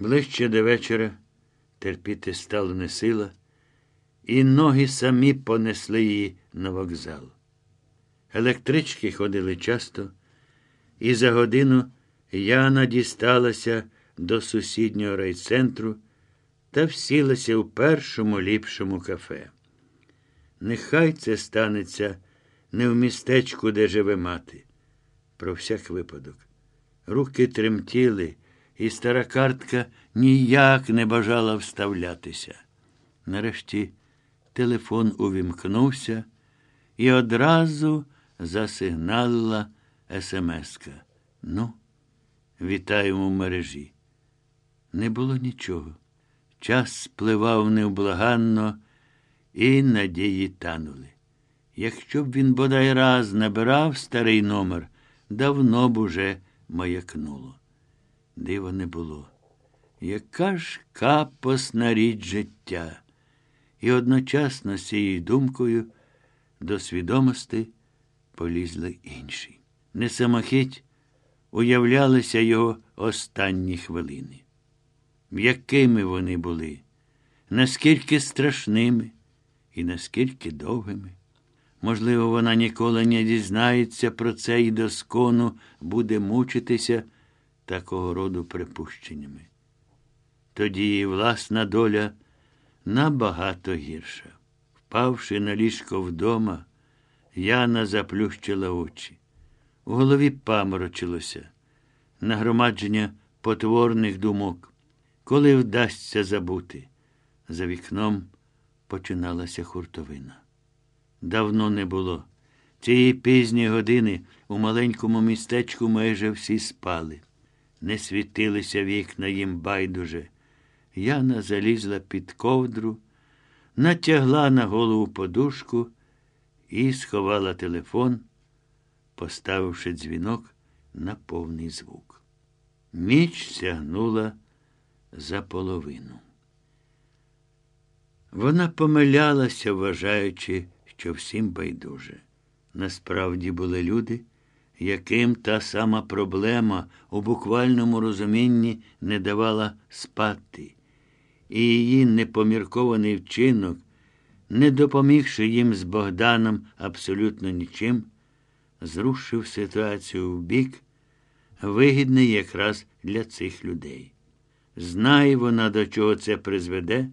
Ближче до вечора терпіти стало не сила, і ноги самі понесли її на вокзал. Електрички ходили часто, і за годину Яна дісталася до сусіднього райцентру та всілася у першому ліпшому кафе. Нехай це станеться не в містечку, де живе мати. Про всяк випадок. Руки тремтіли, і стара картка ніяк не бажала вставлятися. Нарешті телефон увімкнувся і одразу засигналила смска. Ну, вітаємо в мережі. Не було нічого. Час спливав невблаганно, і надії танули. Якщо б він бодай раз набирав старий номер, давно б уже маякнуло. Дива не було. Яка ж капосна річ життя? І одночасно з цією думкою до свідомості полізли інші. Не самохить уявлялися його останні хвилини. Якими вони були, наскільки страшними і наскільки довгими. Можливо, вона ніколи не дізнається про це і доскону буде мучитися такого роду припущеннями. Тоді її власна доля набагато гірша. Впавши на ліжко вдома, Яна заплющила очі. У голові паморочилося, нагромадження потворних думок. Коли вдасться забути, за вікном починалася хуртовина. Давно не було. Цієї пізньої години у маленькому містечку майже всі спали. Не світилися вікна їм байдуже. Яна залізла під ковдру, натягла на голову подушку і сховала телефон, поставивши дзвінок на повний звук. Міч сягнула за половину. Вона помилялася, вважаючи, що всім байдуже. Насправді були люди, яким та сама проблема у буквальному розумінні не давала спати, і її непоміркований вчинок, не допомігши їм з Богданом абсолютно нічим, зрушив ситуацію в бік, вигідний якраз для цих людей. Знає вона, до чого це призведе,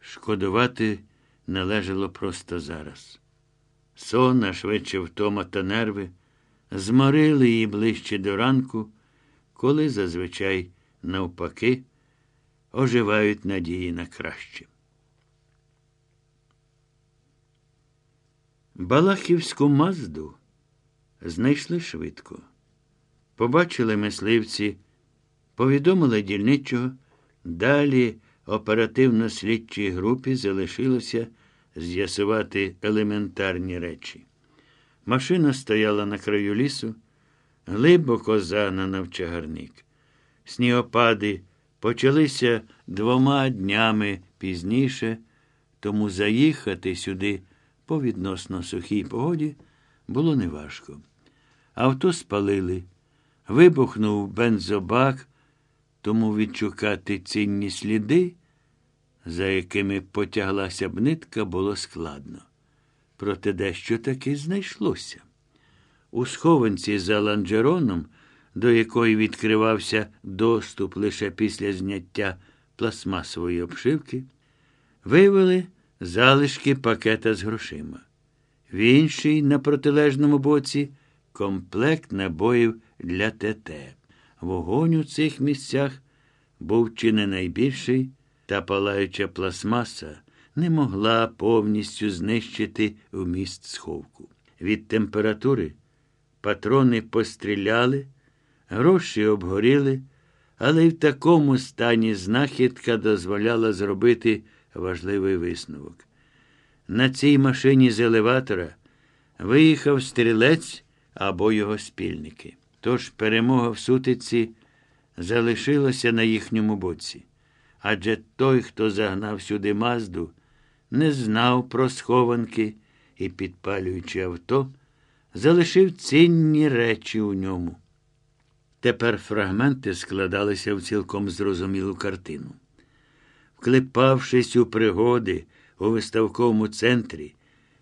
шкодувати належало просто зараз. Сон, а швидше втома та нерви, зморили її ближче до ранку, коли зазвичай, навпаки, оживають надії на краще. Балахівську мазду знайшли швидко. Побачили мисливці, повідомили дільничого, далі оперативно-слідчій групі залишилося з'ясувати елементарні речі. Машина стояла на краю лісу, глибоко загнана в чагарник. Снігопади почалися двома днями пізніше, тому заїхати сюди по відносно сухій погоді було неважко. Авто спалили, вибухнув бензобак, тому відшукати цінні сліди за якими потяглася б нитка, було складно. Проте дещо таки знайшлося. У схованці за ланджероном, до якої відкривався доступ лише після зняття пластмасової обшивки, виявили залишки пакета з грошима. В іншій, на протилежному боці, комплект набоїв для ТТ. Вогонь у цих місцях був чи не найбільший, та палаюча пластмаса не могла повністю знищити вміст сховку. Від температури патрони постріляли, гроші обгоріли, але й в такому стані знахідка дозволяла зробити важливий висновок. На цій машині з елеватора виїхав стрілець або його спільники. Тож перемога в сутиці залишилася на їхньому боці адже той, хто загнав сюди мазду, не знав про схованки і, підпалюючи авто, залишив цінні речі у ньому. Тепер фрагменти складалися в цілком зрозумілу картину. Вклепавшись у пригоди у виставковому центрі,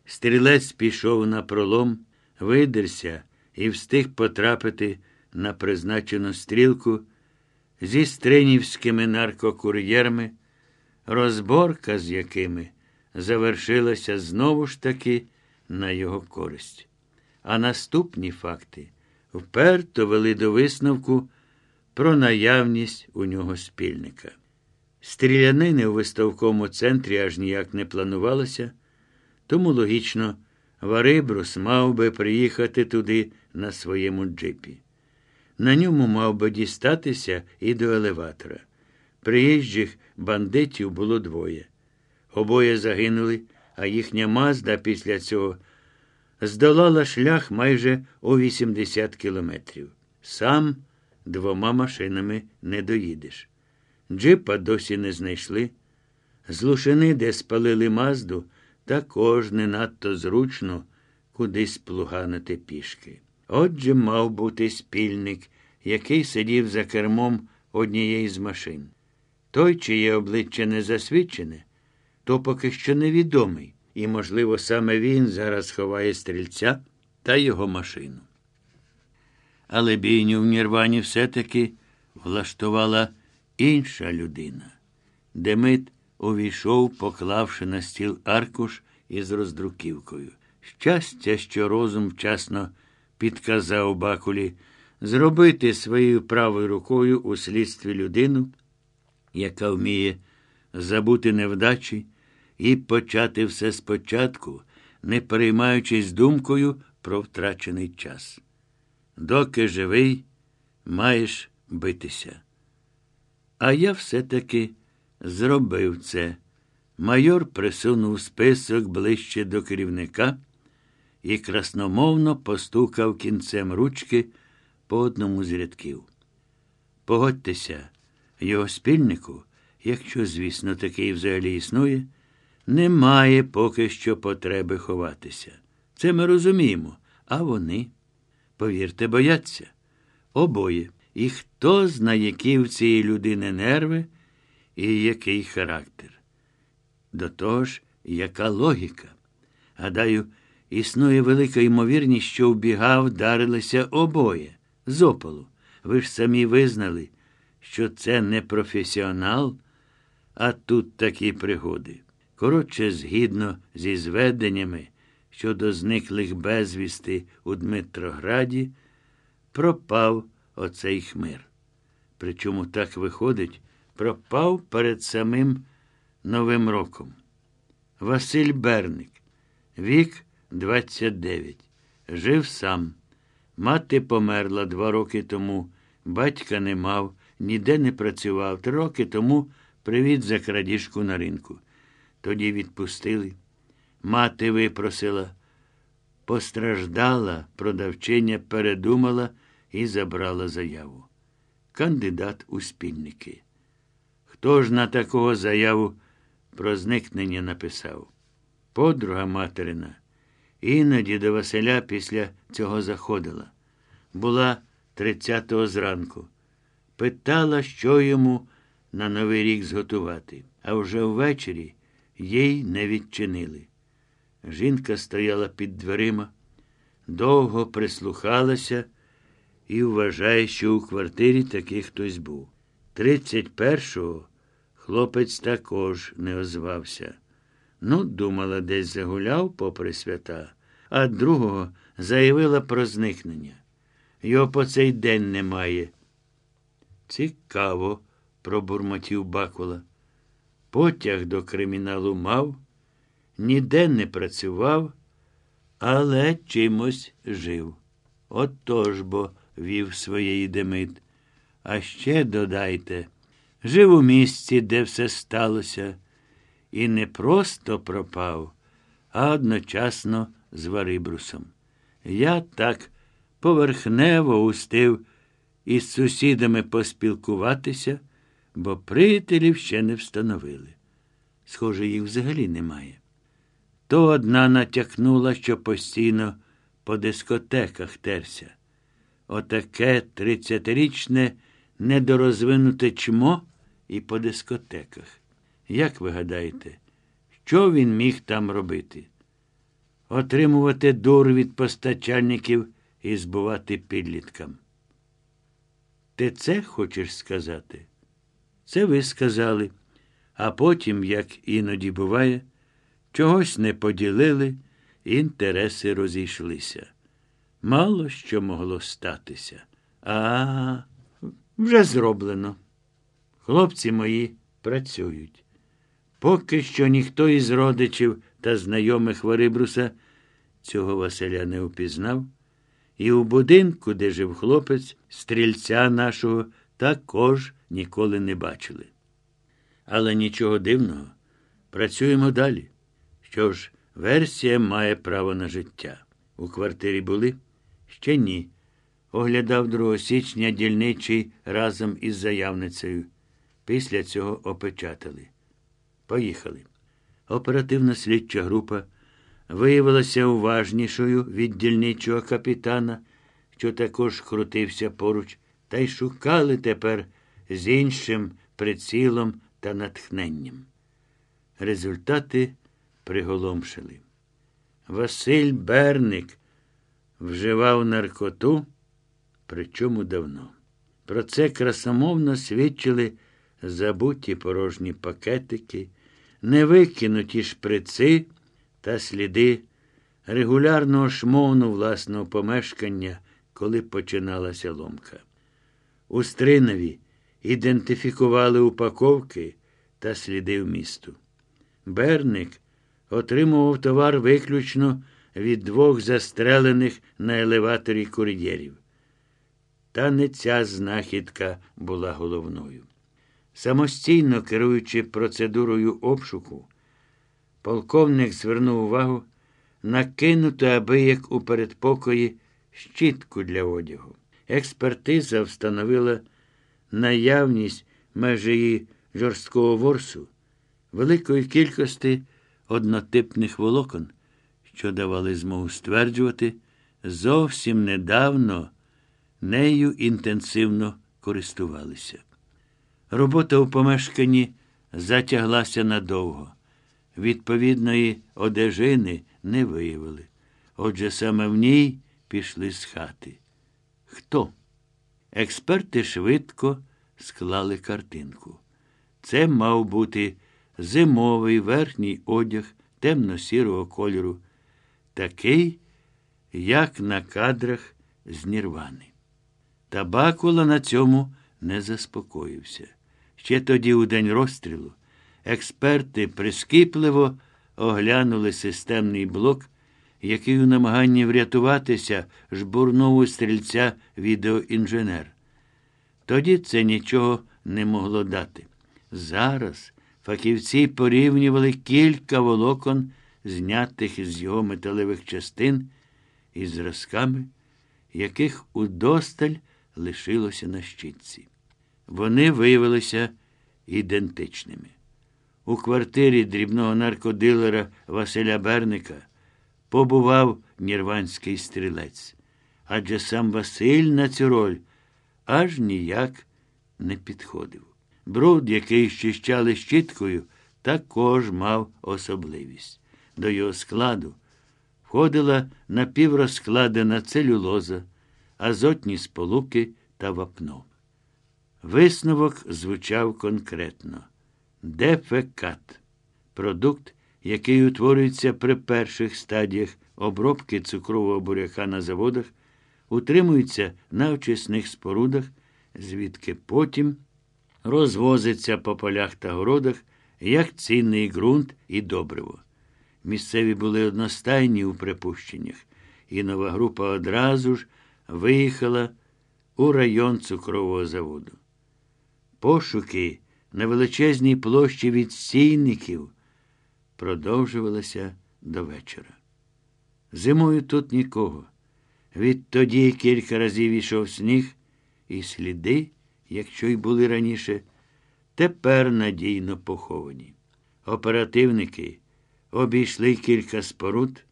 стрілець пішов на пролом, видерся і встиг потрапити на призначену стрілку зі стринівськими наркокур'єрами, розборка з якими завершилася знову ж таки на його користь. А наступні факти вперто вели до висновку про наявність у нього спільника. Стрілянини у виставковому центрі аж ніяк не планувалося, тому логічно Варибрус мав би приїхати туди на своєму джипі. На ньому мав би дістатися і до елеватора. Приїжджих бандитів було двоє. Обоє загинули, а їхня мазда після цього здолала шлях майже у 80 кілометрів. Сам двома машинами не доїдеш. Джипа досі не знайшли. З Лушини, де спалили мазду, також не надто зручно кудись плуганити пішки. Отже, мав бути спільник, який сидів за кермом однієї з машин. Той, чиє обличчя не засвідчене, то поки що невідомий, і, можливо, саме він зараз ховає стрільця та його машину. Але бійню в Нірвані все-таки влаштувала інша людина. Демид увійшов, поклавши на стіл аркуш із роздруківкою. Щастя, що розум вчасно підказав Бакулі зробити своєю правою рукою у слідстві людину, яка вміє забути невдачі і почати все спочатку, не переймаючись думкою про втрачений час. Доки живий, маєш битися. А я все-таки зробив це. Майор присунув список ближче до керівника і красномовно постукав кінцем ручки по одному з рядків. Погодьтеся, його спільнику, якщо, звісно, такий взагалі існує, немає поки що потреби ховатися. Це ми розуміємо, а вони, повірте, бояться. Обоє. І хто знає, які в цієї людини нерви і який характер. До того ж, яка логіка? Гадаю, існує велика ймовірність, що в біга вдарилися обоє з опалу. Ви ж самі визнали, що це не професіонал, а тут такі пригоди. Коротше, згідно зі зведеннями щодо зниклих безвісти у Дмитрограді, пропав оцей хмир. Причому так виходить, пропав перед самим Новим роком. Василь Берник, вік 29. Жив сам. Мати померла два роки тому, батька не мав, ніде не працював. Три роки тому привіз за крадіжку на ринку. Тоді відпустили. Мати випросила. Постраждала, продавчиня передумала і забрала заяву. Кандидат у спільники. Хто ж на такого заяву про зникнення написав? Подруга материна. Іноді до Василя після цього заходила. Була тридцятого зранку. Питала, що йому на Новий рік зготувати, а вже ввечері їй не відчинили. Жінка стояла під дверима, довго прислухалася і вважає, що у квартирі такий хтось був. Тридцять першого хлопець також не озвався. Ну, думала, десь загуляв попри свята, а другого заявила про зникнення. Його по цей день немає. Цікаво, пробурмотів Бакула. Потяг до криміналу мав, ніде не працював, але чимось жив. Отож бо вів своєї демит. А ще додайте, жив у місці, де все сталося, і не просто пропав, а одночасно з Варибрусом. Я так поверхнево устив із сусідами поспілкуватися, бо приятелів ще не встановили. Схоже, їх взагалі немає. То одна натякнула, що постійно по дискотеках терся. отаке тридцятирічне недорозвинуте чмо і по дискотеках. Як ви гадаєте, що він міг там робити? Отримувати дур від постачальників і збувати підліткам. Ти це хочеш сказати? Це ви сказали, а потім, як іноді буває, чогось не поділили, інтереси розійшлися. Мало що могло статися. А вже зроблено. Хлопці мої працюють. Поки що ніхто із родичів та знайомих Варибруса цього Василя не впізнав, і у будинку, де жив хлопець, стрільця нашого також ніколи не бачили. Але нічого дивного, працюємо далі. Що ж, версія має право на життя. У квартирі були? Ще ні. Оглядав 2 січня дільничий разом із заявницею. Після цього опечатали. Поїхали. Оперативна слідча група виявилася уважнішою від дільничого капітана, що також крутився поруч, та й шукали тепер з іншим прицілом та натхненням. Результати приголомшили. Василь Берник вживав наркоту, причому давно. Про це красомовно свідчили забуті порожні пакетики, невикинуті шприци та сліди регулярного шмовну власного помешкання, коли починалася ломка. У Стринові ідентифікували упаковки та сліди в місту. Берник отримував товар виключно від двох застрелених на елеваторі кур'єрів. Та не ця знахідка була головною. Самостійно керуючи процедурою обшуку, полковник звернув увагу на кинуту аби як у передпокої щітку для одягу. Експертиза встановила наявність межі жорсткого ворсу, великої кількості однотипних волокон, що давали змогу стверджувати, зовсім недавно нею інтенсивно користувалися. Робота у помешканні затяглася надовго. Відповідної одежини не виявили. Отже, саме в ній пішли з хати. Хто? Експерти швидко склали картинку. Це мав бути зимовий верхній одяг темно-сірого кольору, такий, як на кадрах з Нірвани. Табакула на цьому не заспокоївся. Ще тоді, у день розстрілу, експерти прискіпливо оглянули системний блок, який у намаганні врятуватися жбурнув у стрільця відеоінженер. Тоді це нічого не могло дати. Зараз фахівці порівнювали кілька волокон, знятих із його металевих частин, із зразками, яких удосталь лишилося на щитці. Вони виявилися ідентичними. У квартирі дрібного наркодилера Василя Берника побував нірванський стрілець, адже сам Василь на цю роль аж ніяк не підходив. Бруд, який щищали щіткою, також мав особливість. До його складу входила напіврозкладена целюлоза, азотні сполуки та вапно. Висновок звучав конкретно. Дефекат продукт, який утворюється при перших стадіях обробки цукрового буряка на заводах, утримується на очисних спорудах, звідки потім розвозиться по полях та городах як цінний ґрунт і добриво. Місцеві були одностайні у припущеннях, і нова група одразу ж виїхала у район цукрового заводу. Пошуки на величезній площі від стійників продовжувалися до вечора. Зимою тут нікого. Відтоді кілька разів ішов сніг, і сліди, якщо й були раніше, тепер надійно поховані. Оперативники обійшли кілька споруд,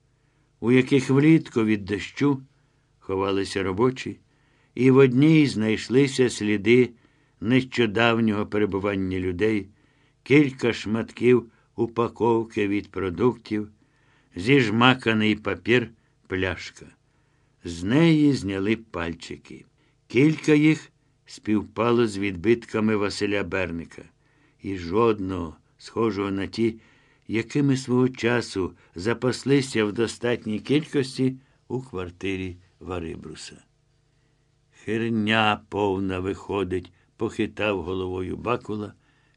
у яких влітку від дощу ховалися робочі, і в одній знайшлися сліди нещодавнього перебування людей, кілька шматків упаковки від продуктів, зіжмаканий папір, пляшка. З неї зняли пальчики. Кілька їх співпало з відбитками Василя Берника, і жодного, схожого на ті, якими свого часу запаслися в достатній кількості у квартирі Варибруса. Херня повна виходить, похитав головою бакула,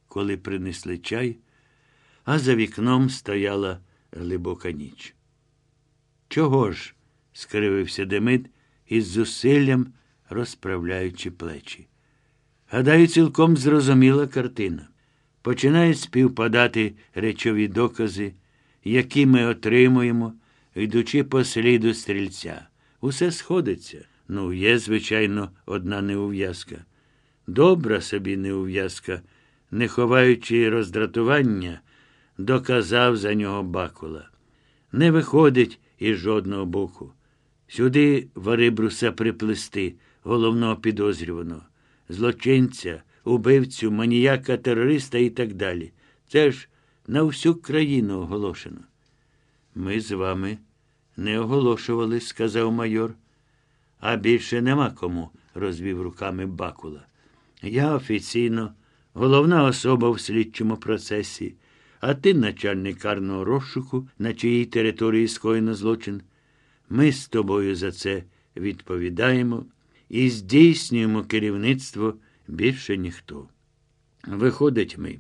коли принесли чай, а за вікном стояла глибока ніч. Чого ж? скривився Демид із зусиллям розправляючи плечі. Гадаю, цілком зрозуміла картина. Починають співпадати речові докази, які ми отримуємо, йдучи по сліду стрільця. Усе сходиться. Ну, є, звичайно, одна неув'язка. Добра собі неув'язка, не ховаючи роздратування, доказав за нього бакула. Не виходить із жодного боку. Сюди варибруса приплести, головного підозрюваного, злочинця, убивцю, маніяка, терориста і так далі. Це ж на всю країну оголошено. Ми з вами не оголошували, сказав майор. А більше нема кому, розвів руками Бакула. Я офіційно, головна особа в слідчому процесі, а ти начальник карного розшуку, на чиїй території скоєно злочин. Ми з тобою за це відповідаємо і здійснюємо керівництво більше ніхто. Виходить, ми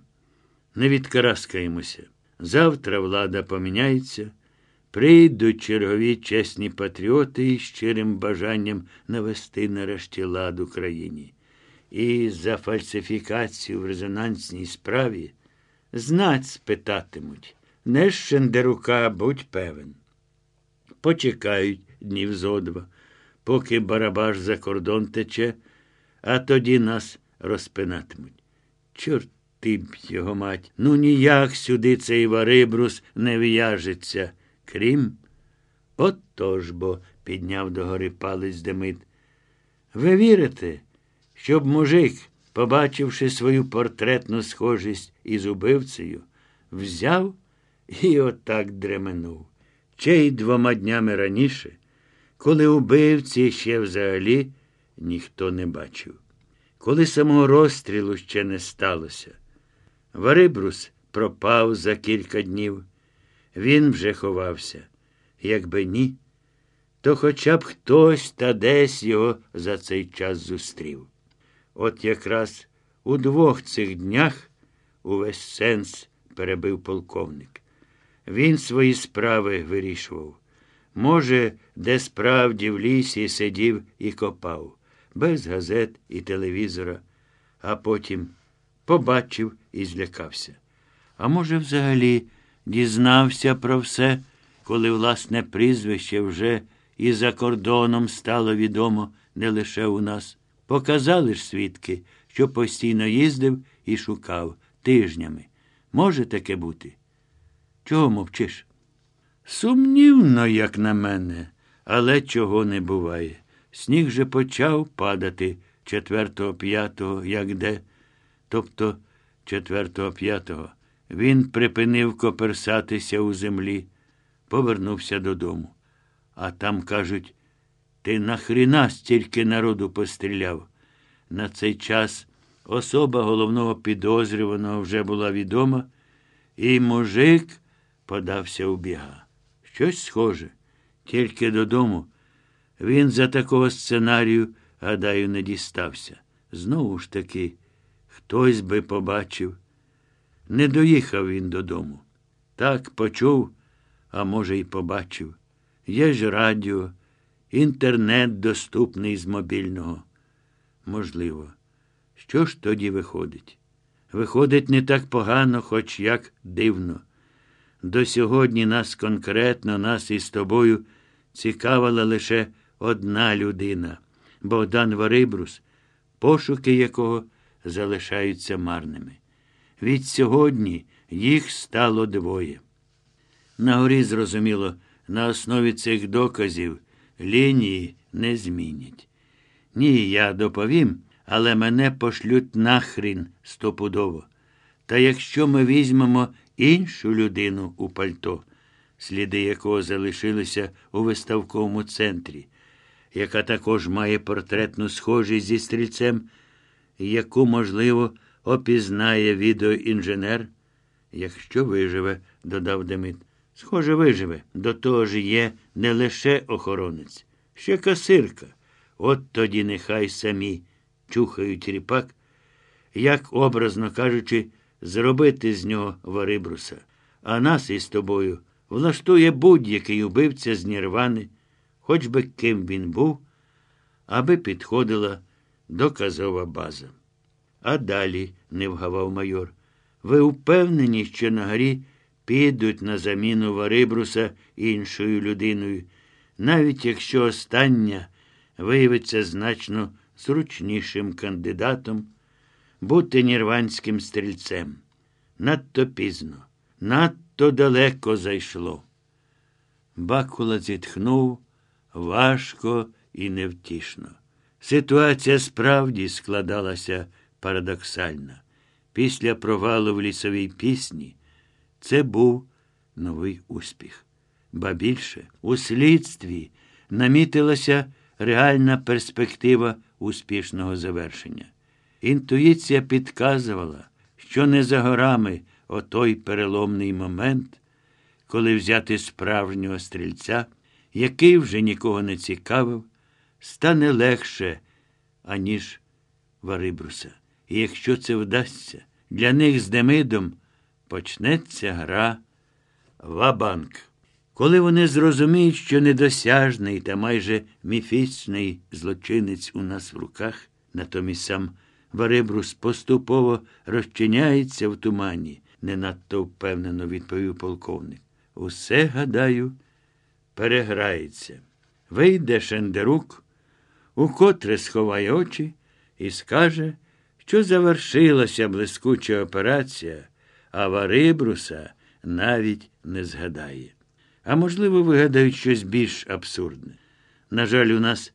не відкараскаємося. Завтра влада поміняється, прийдуть чергові чесні патріоти із щирим бажанням навести нарешті лад Україні. І за фальсифікацію в резонансній справі знать спитатимуть. Не Шендерука, будь певен. Почекають днів зо два поки барабаш за кордон тече, а тоді нас розпинатимуть. Чорти б його мать, ну ніяк сюди цей варибрус не в'яжеться, крім. От тож бо, підняв догори палець Демид. Ви вірите, щоб мужик, побачивши свою портретну схожість із убивцею, взяв і отак дременув. Чей двома днями раніше коли убивці ще взагалі ніхто не бачив. Коли самого розстрілу ще не сталося. Варибрус пропав за кілька днів. Він вже ховався. Якби ні, то хоча б хтось та десь його за цей час зустрів. От якраз у двох цих днях увесь сенс перебив полковник. Він свої справи вирішував. Може, де справді в лісі сидів і копав, без газет і телевізора, а потім побачив і злякався. А може, взагалі дізнався про все, коли власне прізвище вже і за кордоном стало відомо не лише у нас. Показали ж свідки, що постійно їздив і шукав тижнями. Може таке бути? Чого мовчиш? Сумнівно, як на мене, але чого не буває. Сніг же почав падати четвертого п'ятого, як де. Тобто четвертого п'ятого. Він припинив коперсатися у землі, повернувся додому. А там кажуть, ти нахріна стільки народу постріляв. На цей час особа головного підозрюваного вже була відома, і мужик подався у біга. Щось схоже. Тільки додому. Він за такого сценарію, гадаю, не дістався. Знову ж таки, хтось би побачив. Не доїхав він додому. Так почув, а може, й побачив. Є ж радіо, інтернет доступний з мобільного. Можливо. Що ж тоді виходить? Виходить, не так погано, хоч як дивно. До сьогодні нас конкретно, нас із тобою цікавила лише одна людина Богдан Варибрус, пошуки якого залишаються марними. Від сьогодні їх стало двоє. На горі, зрозуміло, на основі цих доказів лінії не змінять. Ні, я доповім, але мене пошлють нахрін стопудово. Та якщо ми візьмемо іншу людину у пальто, сліди якого залишилися у виставковому центрі, яка також має портретну схожість зі стрільцем, яку, можливо, опізнає відеоінженер, якщо виживе, додав Демид. Схоже, виживе. До того ж є не лише охоронець, ще касирка. От тоді нехай самі чухають ріпак, як, образно кажучи, зробити з нього варибруса. А нас із тобою влаштує будь-який убивця з Нірвани, хоч би ким він був, аби підходила доказова база. А далі, не вгавав майор, ви впевнені, що на горі підуть на заміну Варибруса іншою людиною, навіть якщо остання виявиться значно зручнішим кандидатом бути нірванським стрільцем. Надто пізно, надто далеко зайшло. Бакула зітхнув важко і невтішно. Ситуація справді складалася парадоксально. Після провалу в лісовій пісні це був новий успіх. Ба більше, у слідстві намітилася реальна перспектива успішного завершення. Інтуїція підказувала, що не за горами отой переломний момент, коли взяти справжнього стрільця, який вже нікого не цікавив, стане легше, аніж Варибруса. І якщо це вдасться, для них з Демидом почнеться гра Вабанк. Коли вони зрозуміють, що недосяжний та майже міфічний злочинець у нас в руках, натомість сам Варибрус поступово розчиняється в тумані, не надто впевнено відповів полковник. Усе, гадаю, переграється. Вийде Шендерук, укотре сховає очі і скаже, що завершилася блискуча операція, а Варибруса навіть не згадає. А можливо, вигадають щось більш абсурдне. На жаль, у нас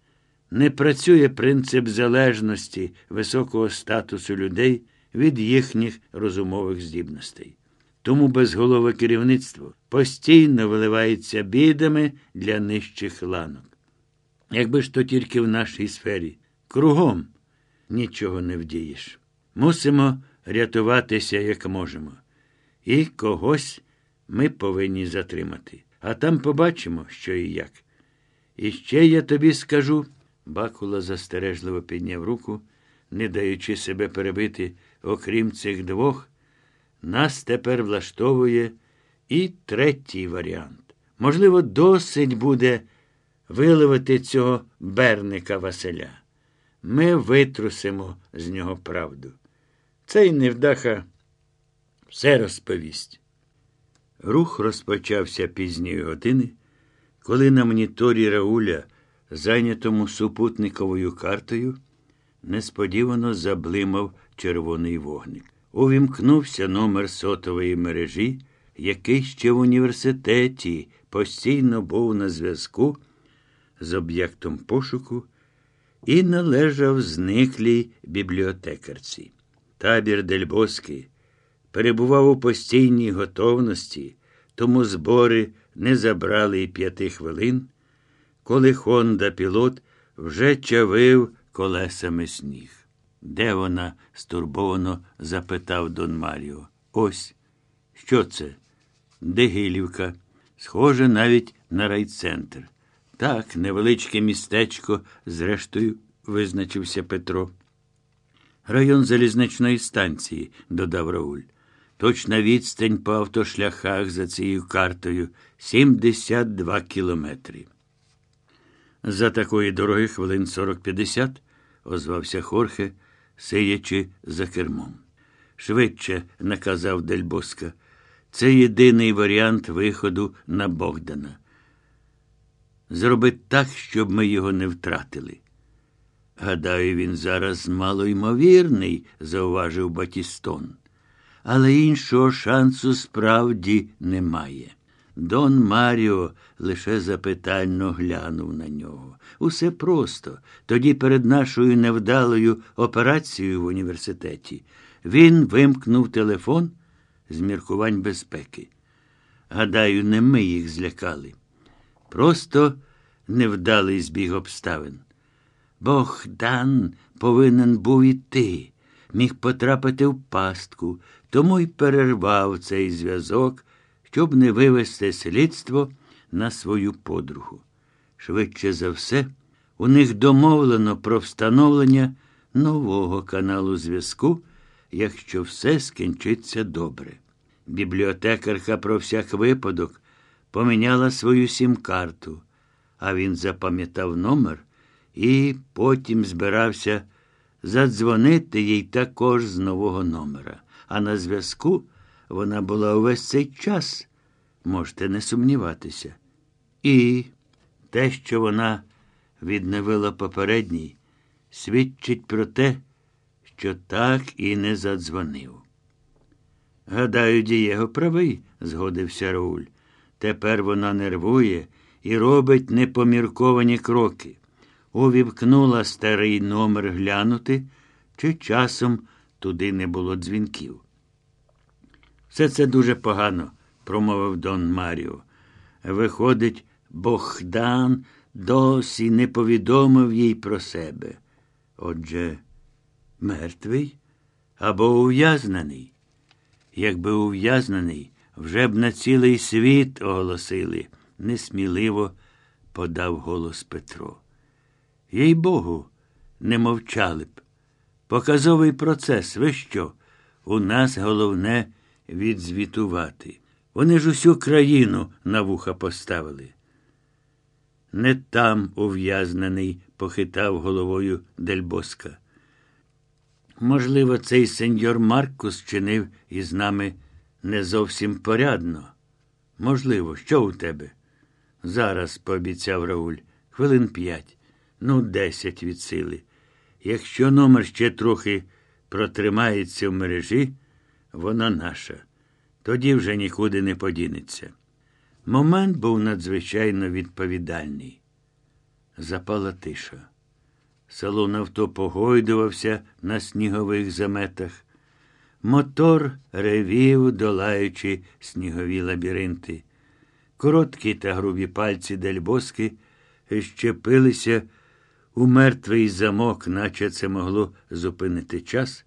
не працює принцип залежності високого статусу людей від їхніх розумових здібностей. Тому безголове керівництво постійно виливається бідами для нижчих ланок. Якби ж то тільки в нашій сфері, кругом нічого не вдієш. Мусимо рятуватися, як можемо. І когось ми повинні затримати. А там побачимо, що і як. І ще я тобі скажу. Бакула застережливо підняв руку, не даючи себе перебити, окрім цих двох, нас тепер влаштовує і третій варіант. Можливо, досить буде виливати цього берника Василя. Ми витрусимо з нього правду. Цей невдаха все розповість. Рух розпочався пізньої години, коли на моніторі Рауля, зайнятому супутниковою картою, несподівано заблимав червоний вогник. Увімкнувся номер сотової мережі, який ще в університеті постійно був на зв'язку з об'єктом пошуку і належав зниклій бібліотекарці. Табір Дельбоски перебував у постійній готовності, тому збори не забрали й п'яти хвилин, коли Хонда пілот вже чавив колесами сніг. Де вона? стурбовано запитав Дон Маріо. Ось. Що це? Дегилівка. Схоже навіть на райцентр. Так, невеличке містечко, зрештою, визначився Петро. Район залізничної станції, додав Рауль. Точна відстань по автошляхах за цією картою 72 кілометри. За такої дороги хвилин 40-50, озвався Хорхе, сидячи за кермом. Швидше, наказав Дельбоска, це єдиний варіант виходу на Богдана. Зроби так, щоб ми його не втратили. Гадаю, він зараз малоймовірний, зауважив Батістон. Але іншого шансу справді немає. Дон Маріо лише запитально глянув на нього. Усе просто. Тоді перед нашою невдалою операцією в університеті він вимкнув телефон з міркувань безпеки. Гадаю, не ми їх злякали. Просто невдалий збіг обставин. Богдан повинен був іти, міг потрапити в пастку, тому й перервав цей зв'язок, щоб не вивести слідство на свою подругу. Швидше за все, у них домовлено про встановлення нового каналу зв'язку, якщо все скінчиться добре. Бібліотекарка про всяк випадок поміняла свою сім-карту, а він запам'ятав номер і потім збирався задзвонити їй також з нового номера. А на зв'язку вона була увесь цей час, можете не сумніватися. І те, що вона відновила попередній, свідчить про те, що так і не задзвонив. Гадаю, Дієго правий, згодився Рауль. Тепер вона нервує і робить непомірковані кроки. Увівкнула старий номер глянути, чи часом туди не було дзвінків. Все це дуже погано, промовив Дон Маріо. Виходить, Богдан досі не повідомив їй про себе. Отже, мертвий або ув'язнений. Якби ув'язнений, вже б на цілий світ оголосили, несміливо подав голос Петро. Їй Богу, не мовчали б. Показовий процес, ви що? У нас головне відзвітувати. Вони ж усю країну на вуха поставили. Не там ув'язнений, похитав головою Дельбоска. Можливо, цей сеньор Маркус чинив із нами не зовсім порядно. Можливо, що у тебе? Зараз, пообіцяв Рауль, хвилин п'ять, ну, десять від сили. Якщо номер ще трохи протримається в мережі, вона наша. Тоді вже нікуди не подінеться. Момент був надзвичайно відповідальний. Запала тиша. Салон авто погойдувався на снігових заметах. Мотор ревів, долаючи снігові лабіринти. Короткі та грубі пальці дельбоски щепилися у мертвий замок, наче це могло зупинити час,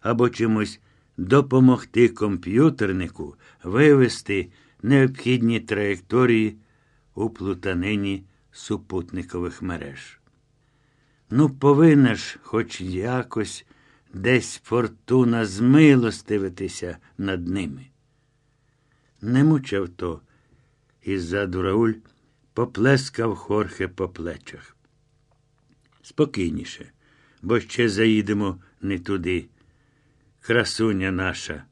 або чимось допомогти комп'ютернику вивести необхідні траєкторії у плутанині супутникових мереж. Ну, повинна ж, хоч якось, десь фортуна змилостивитися над ними. Не мучав то, іззаду Рауль поплескав хорхе по плечах. Спокійніше, бо ще заїдемо не туди. Красуня наша.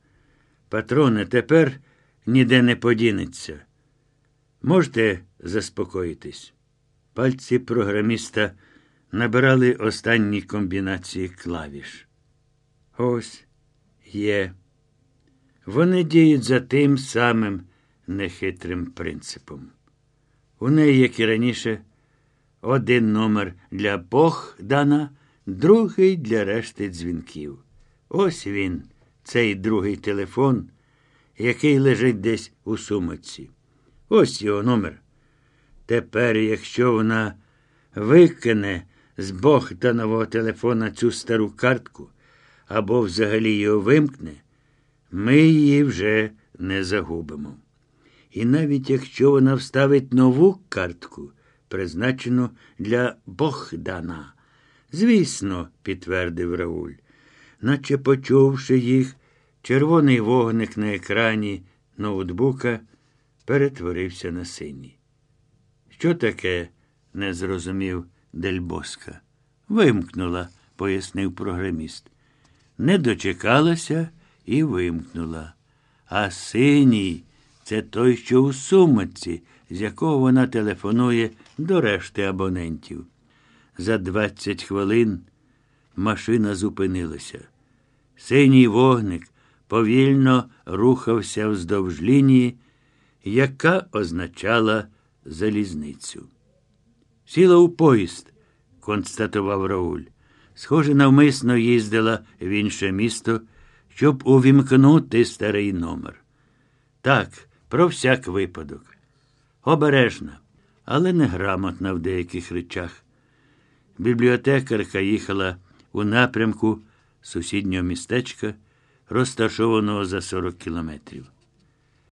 Патроне, тепер ніде не подінеться. Можете заспокоїтись? Пальці програміста набирали останні комбінації клавіш. Ось є. Вони діють за тим самим нехитрим принципом. У неї, як і раніше, один номер для Богдана, другий для решти дзвінків. Ось він, цей другий телефон, який лежить десь у сумочці. Ось його номер. Тепер, якщо вона викине з Богданового телефона цю стару картку або взагалі його вимкне, ми її вже не загубимо. І навіть якщо вона вставить нову картку, призначену для Богдана, звісно, підтвердив Рауль, наче почувши їх, червоний вогник на екрані ноутбука перетворився на синій. Що таке? не зрозумів Дельбоска. Вимкнула, пояснив програміст. Не дочекалася і вимкнула. А синій це той, що у сумочці, з якого вона телефонує до решти абонентів. За двадцять хвилин машина зупинилася. Синій вогник повільно рухався вздовж лінії яка означала залізницю. Сіла у поїзд, констатував Рауль. Схоже, навмисно їздила в інше місто, щоб увімкнути старий номер. Так, про всяк випадок. Обережна, але неграмотна в деяких речах. Бібліотекарка їхала у напрямку сусіднього містечка, розташованого за 40 кілометрів.